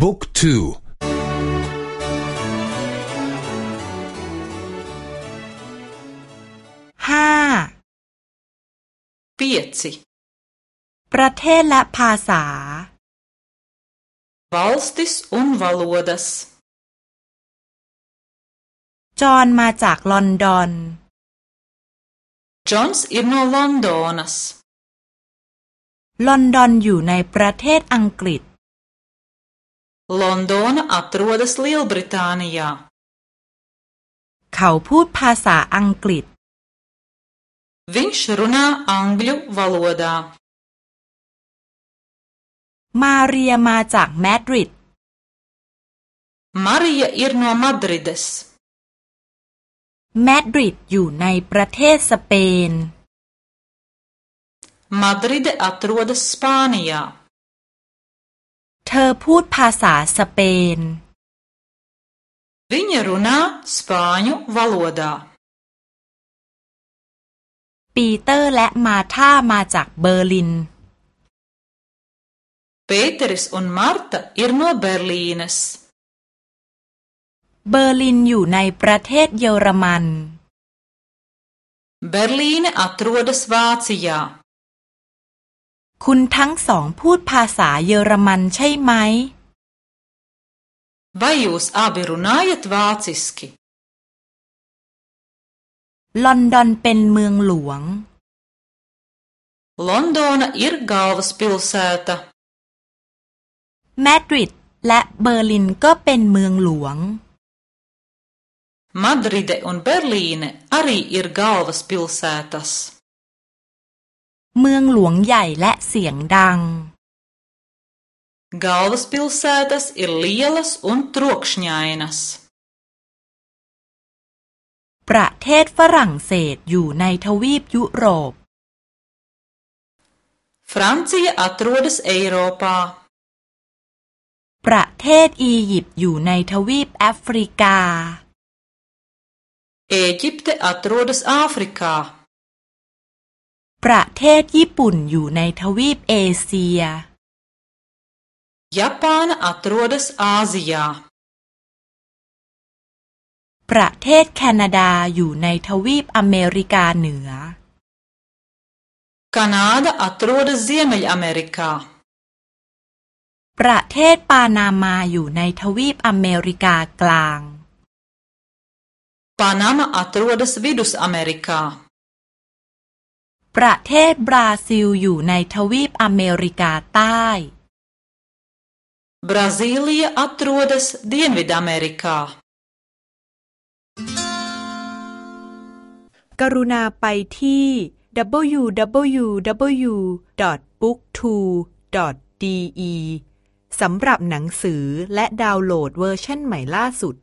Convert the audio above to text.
book two ห้า pieci ประเทศและภาษา valstis un valodas จอห์นมาจากลอนดอน Džons ir no Londonasลอนดอนอยู่ในประเทศอังกฤษ ลอนดอนอัตรวดัสลิลบริตานียาเขาพูดภาษาอังกฤษ Viņš runā angļu valodā. มาเรียมาจากมาดริด Marija ir no Madrides. มาดริดอยู่ในประเทศสเปน Madride atrodas Spānijā. เธอพูดภาษาสเปน Viņa runā spāņu valodā. ปีเตอร์และมาธามาจากเบอร์ลิน Pēteris un Marta ir no Berlīnes. เบอร์ลินอยู่ในประเทศเยอรมัน Berlīne atrodas Vācijā. คุณทั้งสองพูดภาษาเยอรมันใช่ไหม Vai jūs abi runājat vāciski? ลอนดอนเป็นเมืองหลวง Londona ir galvaspilsēta. มาดริดและเบอร์ลินก็เป็นเมืองหลวง Madride un Berlīne arī ir galvaspilsētas. เมืองหลวงใหญ่และเสียงดัง Galvaspilsētas ir lielas un trokšņainas. ประเทศฝรั่งเศสอยู่ในทวีปยุโรป Francija atrodas Eiropā. ประเทศอียิปต์อยู่ในทวีปแอฟริกา Ēģipte atrodas Āfrikā. ประเทศญี่ปุ่นอยู่ในทวีปเอเชีย Japāna atrodas Āzijā. ประเทศแคนาดาอยู่ในทวีปอเมริกาเหนือ Kanāda atrodas Ziemeļamerikā. ประเทศปานามาอยู่ในทวีปอเมริกากลาง Panama atrodas Vidusamerikā. ประเทศบราซิลอยู่ในทวีปอเมริกาใต้ Brazīlija atrodas Dienvidamerikā. กรุณาไปที่ www.booktwo.de สำหรับหนังสือและดาวน์โหลดเวอร์ชันใหม่ล่าสุด